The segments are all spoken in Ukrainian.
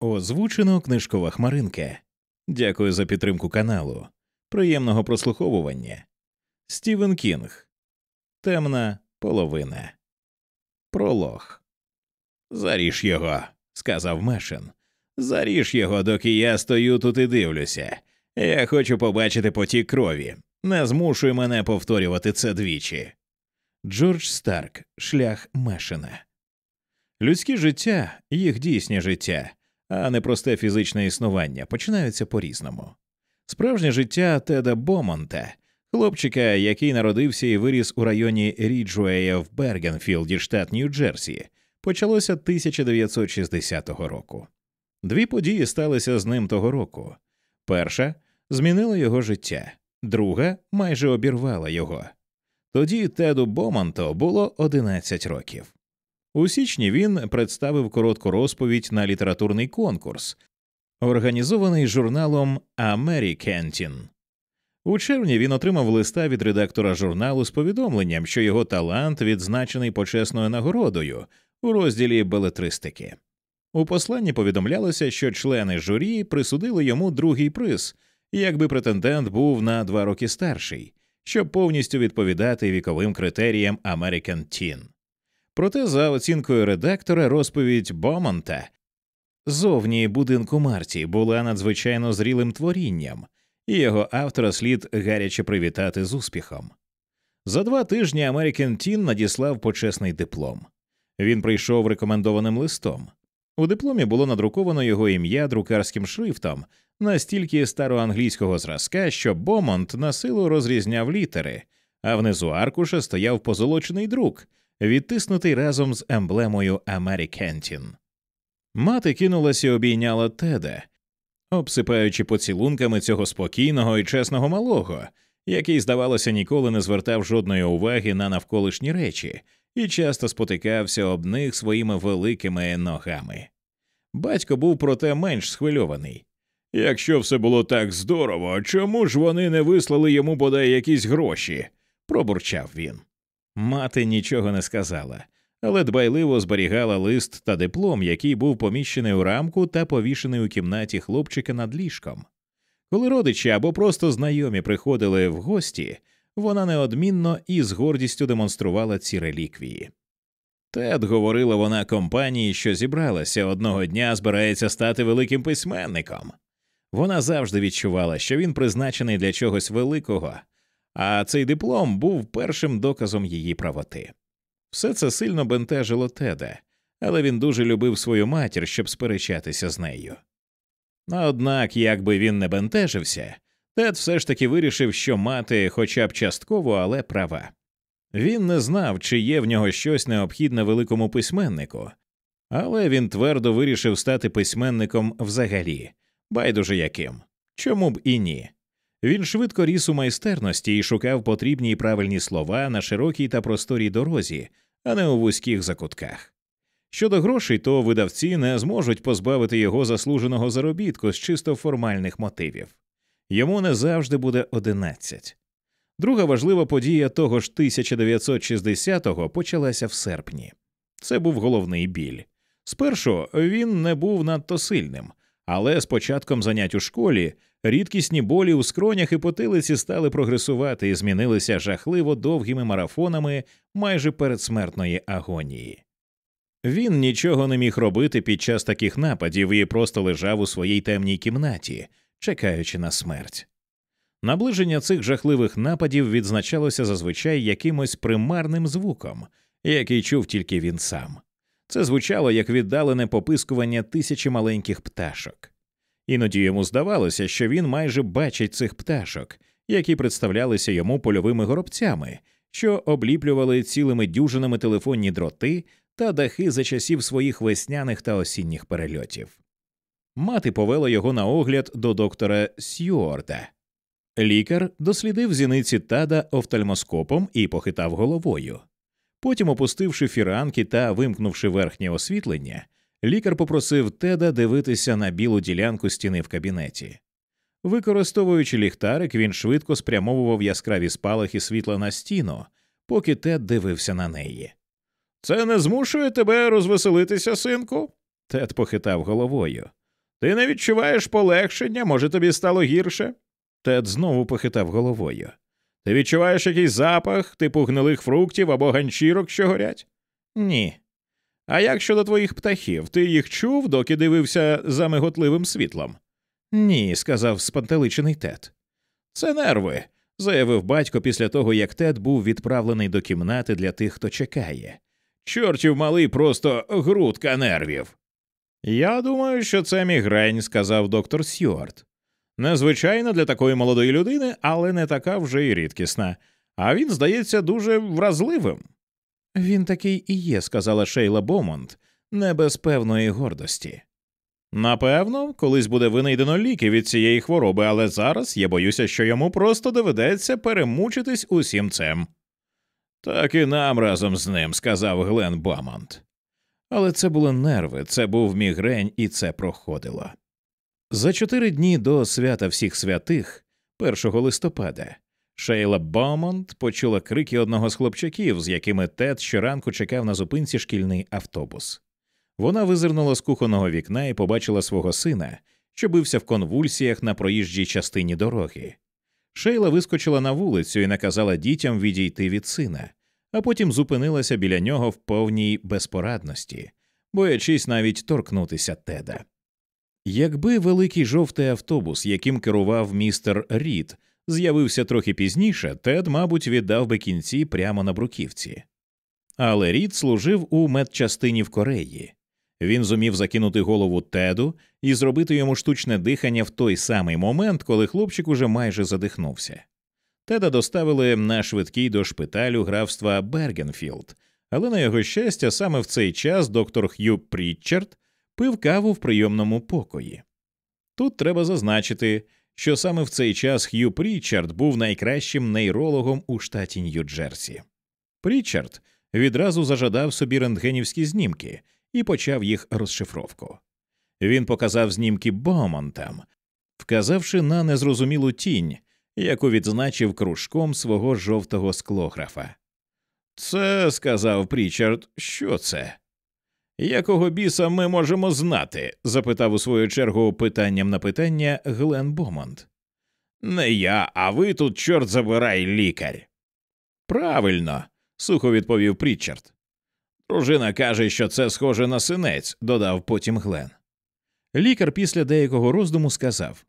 Озвучено книжкова хмаринка. Дякую за підтримку каналу. Приємного прослуховування. Стівен Кінг. Темна половина. Пролог. Заріж його, сказав Мешин. Заріж його, доки я стою тут і дивлюся. Я хочу побачити потік крові. Не змушуй мене повторювати це двічі. Джордж Старк, шлях Мешина. Людське життя, їх дійсне життя, а не просте фізичне існування, починаються по різному. Справжнє життя Теда Бомонта, хлопчика, який народився і виріс у районі Ріджуея в Бергенфілді, штат Нью-Джерсі, почалося 1960 року. Дві події сталися з ним того року. Перша змінила його життя, друга майже обірвала його. Тоді Теду Бомонто було 11 років. У січні він представив коротку розповідь на літературний конкурс, організований журналом Americantin. У червні він отримав листа від редактора журналу з повідомленням, що його талант відзначений почесною нагородою у розділі белетристики. У посланні повідомлялося, що члени журі присудили йому другий приз, якби претендент був на два роки старший, щоб повністю відповідати віковим критеріям American Teen. Проте, за оцінкою редактора, розповідь Бомонта зовні будинку Марті була надзвичайно зрілим творінням, і його автора слід гаряче привітати з успіхом. За два тижні American Teen надіслав почесний диплом. Він прийшов рекомендованим листом. У дипломі було надруковано його ім'я друкарським шрифтом настільки староанглійського зразка, що Бомонт на силу розрізняв літери, а внизу аркуша стояв позолочений друк, відтиснутий разом з емблемою Америкентін. Мати кинулася і обійняла Теда, обсипаючи поцілунками цього спокійного і чесного малого, який, здавалося, ніколи не звертав жодної уваги на навколишні речі і часто спотикався об них своїми великими ногами. Батько був проте менш схвильований. Якщо все було так здорово, чому ж вони не вислали йому бодай якісь гроші? пробурчав він. Мати нічого не сказала, але дбайливо зберігала лист та диплом, який був поміщений у рамку та повішений у кімнаті хлопчика над ліжком. Коли родичі або просто знайомі приходили в гості, вона неодмінно і з гордістю демонструвала ці реліквії. Тед говорила вона компанії, що зібралася одного дня збирається стати великим письменником. Вона завжди відчувала, що він призначений для чогось великого, а цей диплом був першим доказом її правоти. Все це сильно бентежило Теда, але він дуже любив свою матір, щоб сперечатися з нею. Однак, як би він не бентежився, Тед все ж таки вирішив, що мати хоча б частково, але права. Він не знав, чи є в нього щось необхідне великому письменнику, але він твердо вирішив стати письменником взагалі, байдуже яким. Чому б і ні? Він швидко ріс у майстерності і шукав потрібні й правильні слова на широкій та просторій дорозі, а не у вузьких закутках. Щодо грошей, то видавці не зможуть позбавити його заслуженого заробітку з чисто формальних мотивів. Йому не завжди буде одинадцять. Друга важлива подія того ж 1960-го почалася в серпні. Це був головний біль. Спершу він не був надто сильним, але з початком занять у школі рідкісні болі у скронях і потилиці стали прогресувати і змінилися жахливо довгими марафонами майже передсмертної агонії. Він нічого не міг робити під час таких нападів і просто лежав у своїй темній кімнаті, чекаючи на смерть. Наближення цих жахливих нападів відзначалося зазвичай якимось примарним звуком, який чув тільки він сам. Це звучало як віддалене попискування тисячі маленьких пташок. Іноді йому здавалося, що він майже бачить цих пташок, які представлялися йому польовими горобцями, що обліплювали цілими дюжинами телефонні дроти та дахи за часів своїх весняних та осінніх перельотів. Мати повела його на огляд до доктора Сьюарда. Лікар дослідив зіниці тада офтальмоскопом і похитав головою. Потім, опустивши фіранки та вимкнувши верхнє освітлення, лікар попросив теда дивитися на білу ділянку стіни в кабінеті. Використовуючи ліхтарик, він швидко спрямовував яскраві спалахи світла на стіну, поки Тед дивився на неї. Це не змушує тебе розвеселитися, синку? Тед похитав головою. Ти не відчуваєш полегшення, може, тобі стало гірше? Тед знову похитав головою. Ти відчуваєш якийсь запах, типу гнилих фруктів або ганчірок, що горять? Ні. А як щодо твоїх птахів, ти їх чув, доки дивився за миготливим світлом? Ні, сказав спантеличений Тед. Це нерви, заявив батько після того, як Тед був відправлений до кімнати для тих, хто чекає. Чортів малий просто грудка нервів. Я думаю, що це мігрень, сказав доктор Сьюарт. Незвичайна для такої молодої людини, але не така вже й рідкісна, а він здається дуже вразливим. Він такий і є, сказала Шейла Бомонт, не без певної гордості. Напевно, колись буде винайдено ліки від цієї хвороби, але зараз я боюся, що йому просто доведеться перемучитись усім цим. Так і нам разом з ним, сказав Глен Бомонт. Але це були нерви, це був мігрень, і це проходило. За чотири дні до свята всіх святих, 1 листопада, Шейла Бомонт почула крики одного з хлопчаків, з якими Тед щоранку чекав на зупинці шкільний автобус. Вона визирнула з кухонного вікна і побачила свого сина, що бився в конвульсіях на проїжджій частині дороги. Шейла вискочила на вулицю і наказала дітям відійти від сина, а потім зупинилася біля нього в повній безпорадності, боячись навіть торкнутися теда. Якби великий жовтий автобус, яким керував містер Рід, з'явився трохи пізніше, Тед, мабуть, віддав би кінці прямо на бруківці. Але Рід служив у медчастині в Кореї. Він зумів закинути голову Теду і зробити йому штучне дихання в той самий момент, коли хлопчик уже майже задихнувся. Теда доставили на швидкій до шпиталю графства Бергенфілд, але на його щастя, саме в цей час доктор Х'ю Прітчард пив каву в прийомному покої. Тут треба зазначити, що саме в цей час Х'ю Прічард був найкращим нейрологом у штаті Нью-Джерсі. Прічард відразу зажадав собі рентгенівські знімки і почав їх розшифровку. Він показав знімки Бомонтам, вказавши на незрозумілу тінь, яку відзначив кружком свого жовтого склографа. Це, сказав Прічард, що це? Якого біса ми можемо знати? запитав у свою чергу питанням на питання Глен Бомонт. Не я, а ви тут, чорт забирай, лікар. Правильно, сухо відповів Прічард. Дружина каже, що це схоже на синець, додав потім Глен. Лікар після деякого роздуму сказав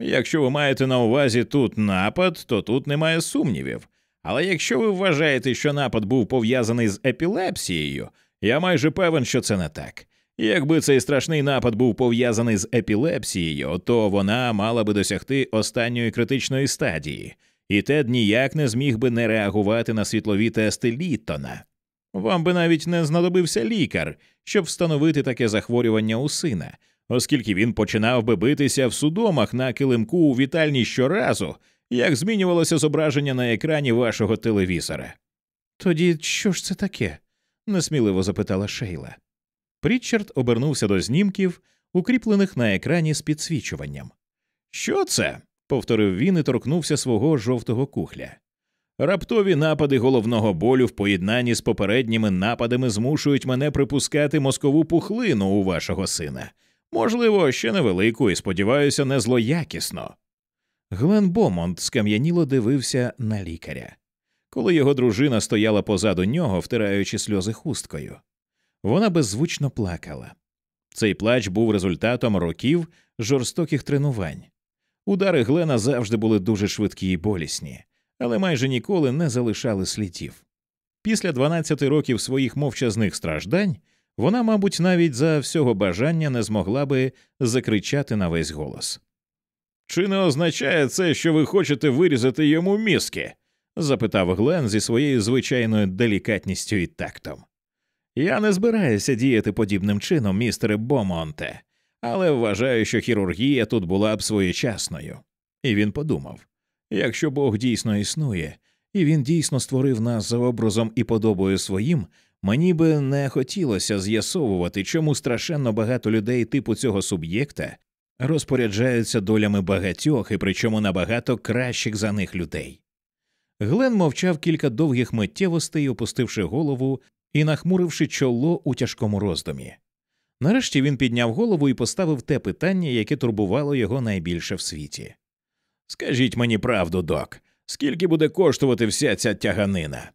Якщо ви маєте на увазі тут напад, то тут немає сумнівів. Але якщо ви вважаєте, що напад був пов'язаний з епілепсією, я майже певен, що це не так. Якби цей страшний напад був пов'язаний з епілепсією, то вона мала би досягти останньої критичної стадії, і Тед ніяк не зміг би не реагувати на світлові тести Літтона. Вам би навіть не знадобився лікар, щоб встановити таке захворювання у сина, оскільки він починав би битися в судомах на килимку у вітальні щоразу, як змінювалося зображення на екрані вашого телевізора. Тоді що ж це таке? Несміливо запитала Шейла. Прітчард обернувся до знімків, укріплених на екрані з підсвічуванням. Що це? повторив він і торкнувся свого жовтого кухля. Раптові напади головного болю в поєднанні з попередніми нападами змушують мене припускати мозкову пухлину у вашого сина. Можливо, ще невелику і, сподіваюся, не злоякісно. Глен Бомонт скам'яніло дивився на лікаря, коли його дружина стояла позаду нього, втираючи сльози хусткою. Вона беззвучно плакала. Цей плач був результатом років жорстоких тренувань. Удари Глена завжди були дуже швидкі і болісні, але майже ніколи не залишали слідів. Після 12 років своїх мовчазних страждань вона, мабуть, навіть за всього бажання не змогла би закричати на весь голос. Чи не означає це, що ви хочете вирізати йому мізки? Запитав Глен зі своєю звичайною делікатністю і тактом. Я не збираюся діяти подібним чином, містере Бомонте, але вважаю, що хірургія тут була б своєчасною. І він подумав якщо Бог дійсно існує, і він дійсно створив нас за образом і подобою своїм, мені би не хотілося з'ясовувати, чому страшенно багато людей типу цього суб'єкта розпоряджаються долями багатьох і причому набагато кращих за них людей. Глен мовчав кілька довгих миттєвостей, опустивши голову і нахмуривши чоло у тяжкому роздумі. Нарешті він підняв голову і поставив те питання, яке турбувало його найбільше в світі. Скажіть мені правду, док, скільки буде коштувати вся ця тяганина?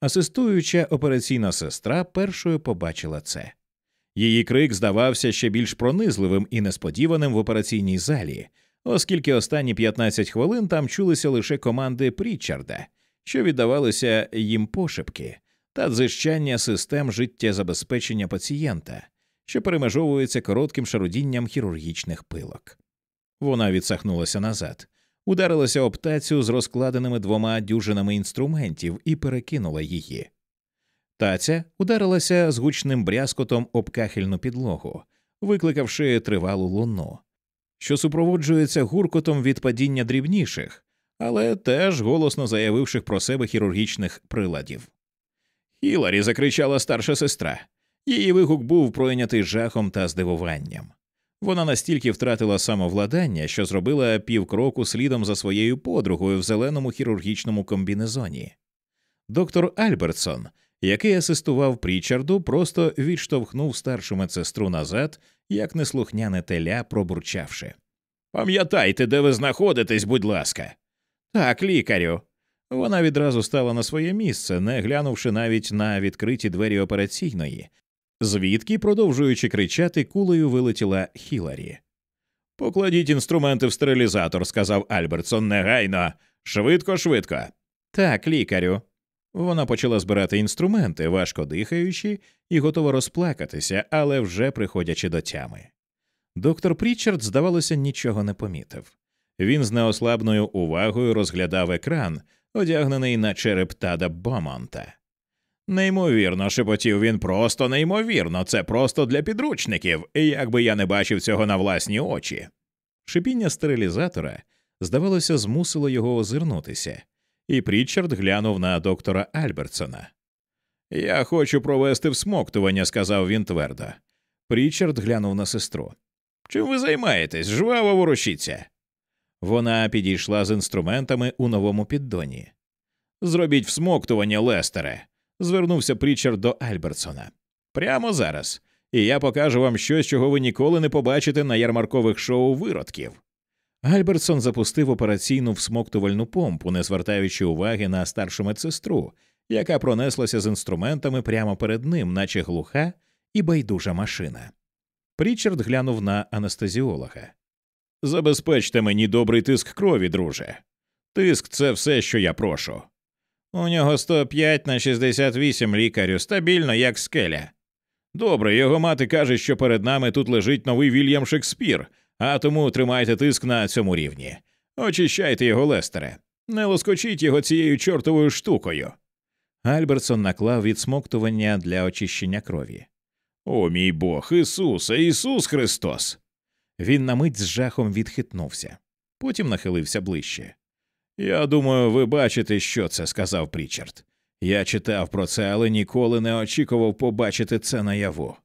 Асистуюча операційна сестра першою побачила це. Її крик здавався ще більш пронизливим і несподіваним в операційній залі, оскільки останні 15 хвилин там чулися лише команди Прічарда, що віддавалися їм пошепки, та дзищання систем життєзабезпечення пацієнта, що перемежовується коротким шарудінням хірургічних пилок. Вона відсахнулася назад, ударилася об тацю з розкладеними двома дюжинами інструментів і перекинула її. Таця ударилася з гучним брязкотом об кахельну підлогу, викликавши тривалу луну, що супроводжується гуркотом від падіння дрібніших, але теж голосно заявивших про себе хірургічних приладів. Хіларі закричала старша сестра. Її вигук був пройнятий жахом та здивуванням. Вона настільки втратила самовладання, що зробила півкроку слідом за своєю подругою в зеленому хірургічному комбінезоні. Доктор Альбертсон, який асистував Прічарду, просто відштовхнув старшу медсестру назад, як неслухняне теля, пробурчавши. Пам'ятайте, де ви знаходитесь, будь ласка. Так, лікарю. Вона відразу стала на своє місце, не глянувши навіть на відкриті двері операційної, звідки, продовжуючи кричати, кулею вилетіла Хіларі. Покладіть інструменти в стерилізатор, сказав Альбертсон негайно. Швидко, швидко. Так, лікарю. Вона почала збирати інструменти, важко дихаючи, і готова розплакатися, але вже приходячи до тями. Доктор Прічард, здавалося, нічого не помітив. Він з неослабною увагою розглядав екран, одягнений на череп Тада Бомонта. Неймовірно, шепотів він просто неймовірно, це просто для підручників, як би я не бачив цього на власні очі. Шипіння стерилізатора, здавалося, змусило його озирнутися, і Прічард глянув на доктора Альбертсона. Я хочу провести всмоктування, сказав він твердо. Прічард глянув на сестру. Чим ви займаєтесь? Жваво ворушіться. Вона підійшла з інструментами у новому піддоні. Зробіть всмоктування, Лестере, звернувся Прічард до Альбертсона. Прямо зараз, і я покажу вам щось, чого ви ніколи не побачите на ярмаркових шоу виродків. Альбертсон запустив операційну всмоктувальну помпу, не звертаючи уваги на старшу медсестру, яка пронеслася з інструментами прямо перед ним, наче глуха і байдужа машина. Прічард глянув на анестезіолога. Забезпечте мені добрий тиск крові, друже. Тиск це все, що я прошу. У нього 105 на 68 лікарю, стабільно, як скеля. Добре, його мати каже, що перед нами тут лежить новий Вільям Шекспір, а тому тримайте тиск на цьому рівні. Очищайте його, Лестере, не лоскочіть його цією чортовою штукою. Альбертсон наклав відсмоктування для очищення крові. О, мій Бог, Ісусе, Ісус Христос! Він на мить з жахом відхитнувся, потім нахилився ближче. Я думаю, ви бачите, що це, сказав Прічард. Я читав про це, але ніколи не очікував побачити це наяву.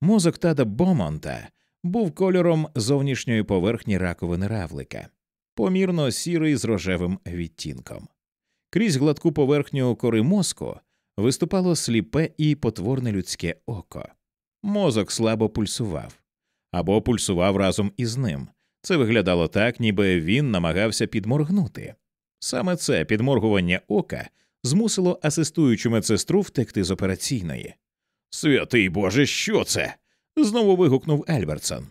Мозок Тада Бомонта був кольором зовнішньої поверхні раковини равлика, помірно сірий з рожевим відтінком. Крізь гладку поверхню кори мозку виступало сліпе і потворне людське око. Мозок слабо пульсував або пульсував разом із ним. Це виглядало так, ніби він намагався підморгнути. Саме це підморгування ока змусило асистуючу медсестру втекти з операційної. Святий Боже, що це? Знову вигукнув Ельбертсон.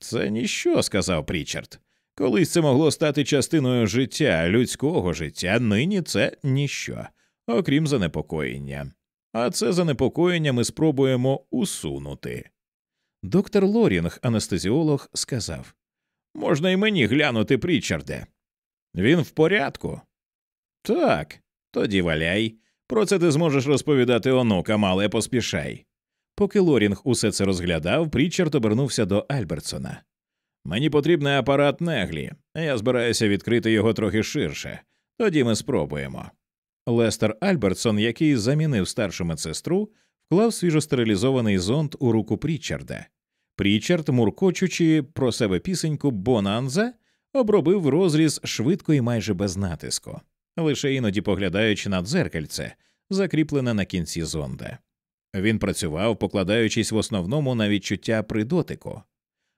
Це ніщо, сказав Прічард. Колись це могло стати частиною життя, людського життя, нині це ніщо, окрім занепокоєння. А це занепокоєння ми спробуємо усунути. Доктор Лорінг, анестезіолог, сказав Можна й мені глянути Прічарде. Він в порядку. Так, тоді валяй. Про це ти зможеш розповідати онукам, але поспішай. Поки Лорінг усе це розглядав, Прічард обернувся до Альбертсона. Мені потрібний апарат неглі, я збираюся відкрити його трохи ширше. Тоді ми спробуємо. Лестер Альбертсон, який замінив старшу медсестру, вклав свіжостерилізований зонд у руку Прічарда. Прічард, муркочучи про себе пісеньку Бонанза, обробив розріз швидко і майже без натиску, лише іноді поглядаючи на дзеркальце, закріплене на кінці зонда. Він працював, покладаючись в основному на відчуття при дотику.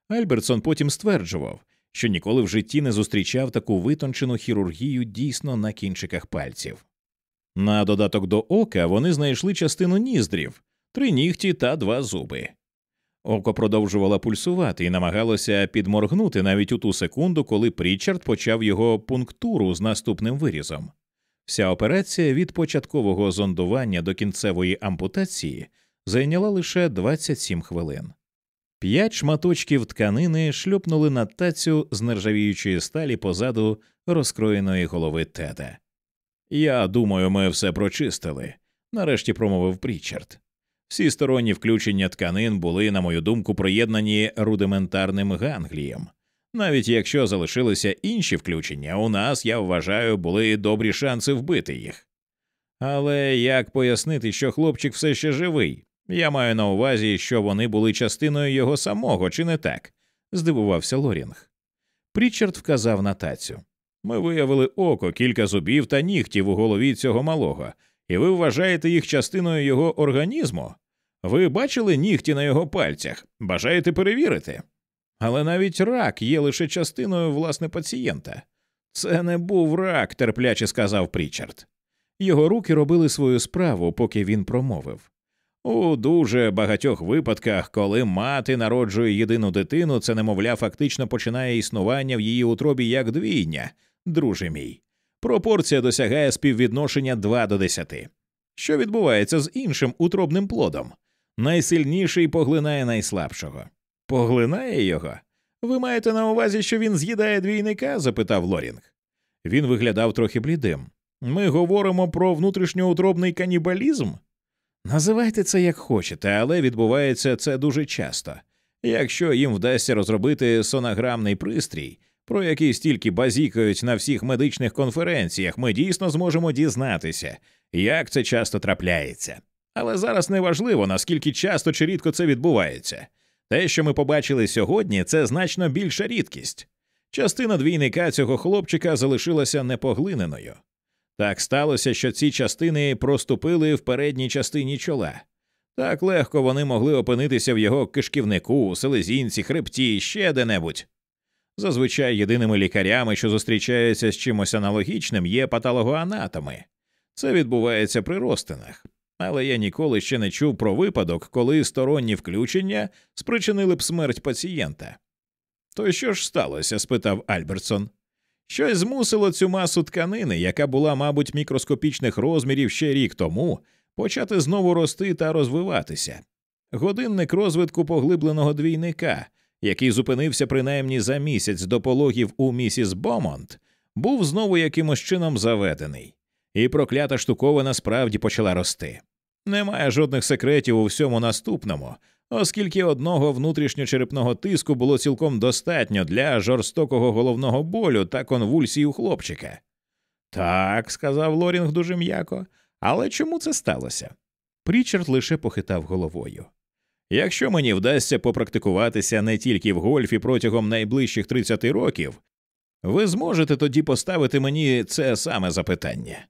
Альбертсон потім стверджував, що ніколи в житті не зустрічав таку витончену хірургію дійсно на кінчиках пальців. На додаток до ока вони знайшли частину ніздрів, три нігті та два зуби. Око продовжувало пульсувати і намагалося підморгнути навіть у ту секунду, коли Прічард почав його пунктуру з наступним вирізом. Вся операція від початкового зондування до кінцевої ампутації зайняла лише 27 хвилин. П'ять шматочків тканини шлюпнули на тацю з нержавіючої сталі позаду розкроєної голови теда. Я думаю, ми все прочистили, нарешті промовив Прічард. Всі сторонні включення тканин були, на мою думку, приєднані рудиментарним ганглієм. Навіть якщо залишилися інші включення, у нас, я вважаю, були добрі шанси вбити їх. Але як пояснити, що хлопчик все ще живий? Я маю на увазі, що вони були частиною його самого, чи не так? здивувався Лорінг. Прічард вказав на тацю. Ми виявили око, кілька зубів та нігтів у голові цього малого, і ви вважаєте їх частиною його організму? Ви бачили нігті на його пальцях, бажаєте перевірити? Але навіть рак є лише частиною власне пацієнта. Це не був рак, терпляче сказав Прічард. Його руки робили свою справу, поки він промовив. У дуже багатьох випадках, коли мати народжує єдину дитину, це немовля фактично починає існування в її утробі як двійня, друже мій. Пропорція досягає співвідношення 2 до 10. Що відбувається з іншим утробним плодом? Найсильніший поглинає найслабшого. Поглинає його? Ви маєте на увазі, що він з'їдає двійника? запитав Лорінг. Він виглядав трохи блідим. Ми говоримо про внутрішньоутробний канібалізм? Називайте це як хочете, але відбувається це дуже часто. Якщо їм вдасться розробити сонограмний пристрій, про який стільки базікають на всіх медичних конференціях, ми дійсно зможемо дізнатися, як це часто трапляється. Але зараз не важливо, наскільки часто чи рідко це відбувається. Те, що ми побачили сьогодні, це значно більша рідкість. Частина двійника цього хлопчика залишилася непоглиненою. Так сталося, що ці частини проступили в передній частині чола. Так легко вони могли опинитися в його кишківнику, селезінці, хребті, ще де-небудь. Зазвичай єдиними лікарями, що зустрічаються з чимось аналогічним, є патологоанатоми. Це відбувається при розтинах. Але я ніколи ще не чув про випадок, коли сторонні включення спричинили б смерть пацієнта. То що ж сталося? спитав Альбертсон. Щось змусило цю масу тканини, яка була, мабуть, мікроскопічних розмірів ще рік тому, почати знову рости та розвиватися. Годинник розвитку поглибленого двійника, який зупинився принаймні за місяць до пологів у місіс Бомонт, був знову якимось чином заведений, і проклята штуковина справді почала рости. Немає жодних секретів у всьому наступному, оскільки одного внутрішньочерепного тиску було цілком достатньо для жорстокого головного болю та конвульсій у хлопчика. Так, сказав Лорінг дуже м'яко, але чому це сталося? Прічард лише похитав головою. Якщо мені вдасться попрактикуватися не тільки в гольфі протягом найближчих 30 років, ви зможете тоді поставити мені це саме запитання.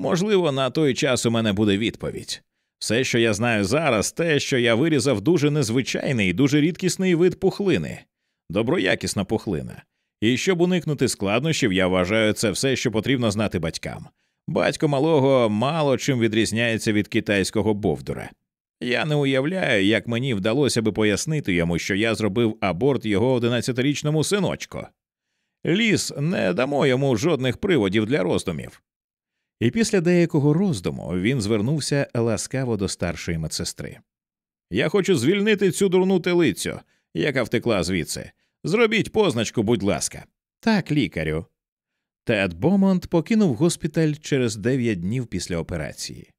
Можливо, на той час у мене буде відповідь. Все, що я знаю зараз, те, що я вирізав дуже незвичайний, дуже рідкісний вид пухлини, доброякісна пухлина. І щоб уникнути складнощів, я вважаю це все, що потрібно знати батькам. Батько малого мало чим відрізняється від китайського бовдура. Я не уявляю, як мені вдалося би пояснити йому, що я зробив аборт його одинадцятирічному синочку. Ліс не дамо йому жодних приводів для роздумів. І після деякого роздуму він звернувся ласкаво до старшої медсестри. Я хочу звільнити цю дурну телицю, яка втекла звідси. Зробіть позначку, будь ласка. Так, лікарю. Тед Бомонт покинув госпіталь через дев'ять днів після операції.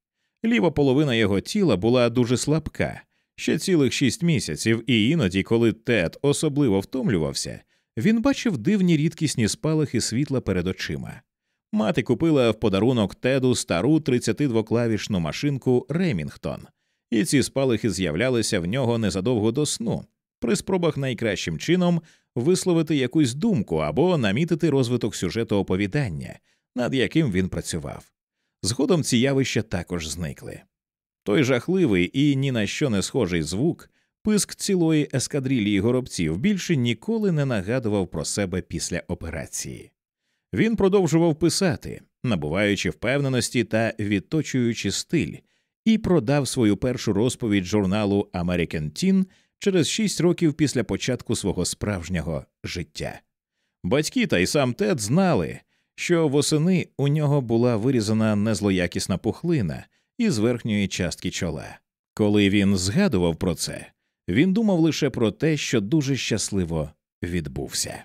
Ліва половина його тіла була дуже слабка, ще цілих шість місяців, і іноді, коли Тед особливо втомлювався, він бачив дивні рідкісні спалахи світла перед очима. Мати купила в подарунок Теду стару 32-клавішну машинку Ремінгтон, і ці спалахи з'являлися в нього незадовго до сну, при спробах найкращим чином висловити якусь думку або намітити розвиток сюжету оповідання, над яким він працював. Згодом ці явища також зникли. Той жахливий і ні на що не схожий звук, писк цілої ескадрилії горобців більше ніколи не нагадував про себе після операції. Він продовжував писати, набуваючи впевненості та відточуючи стиль, і продав свою першу розповідь журналу American Teen через шість років після початку свого справжнього життя. Батьки та й сам Тед знали, що восени у нього була вирізана незлоякісна пухлина із верхньої частки чола. Коли він згадував про це, він думав лише про те, що дуже щасливо відбувся.